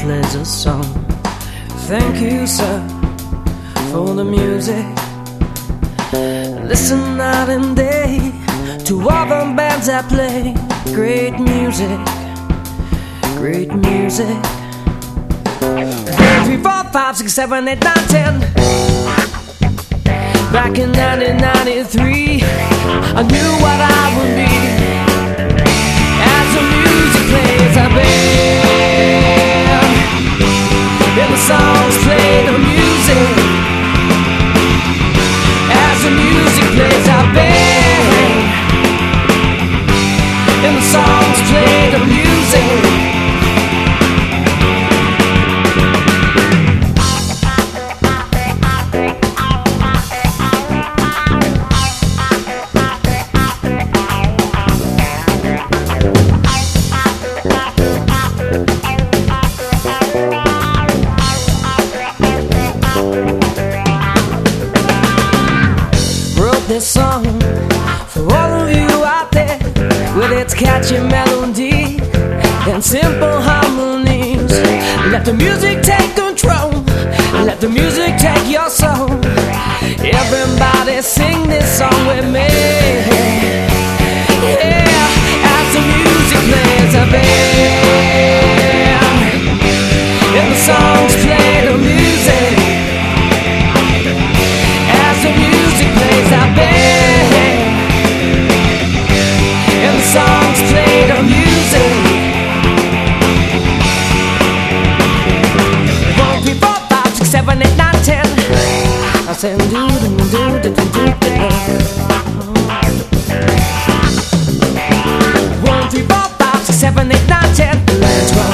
plays a song. Thank you, sir, for the music. Listen night and day to all the bands that play great music. Great music. Three, four, five, six, seven, eight, nine, ten. Back in 1993, I knew what I would be. This song for all of you out there with its catchy melody and simple harmonies. Let the music take control, let the music take your soul. Everybody sing this song with me. and do do do do do do. One, two, four, five, six, seven, eight, nine, ten. Let's roll.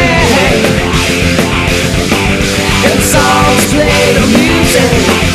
Music